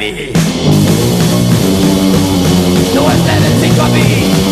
vie Nous restons les cinq familles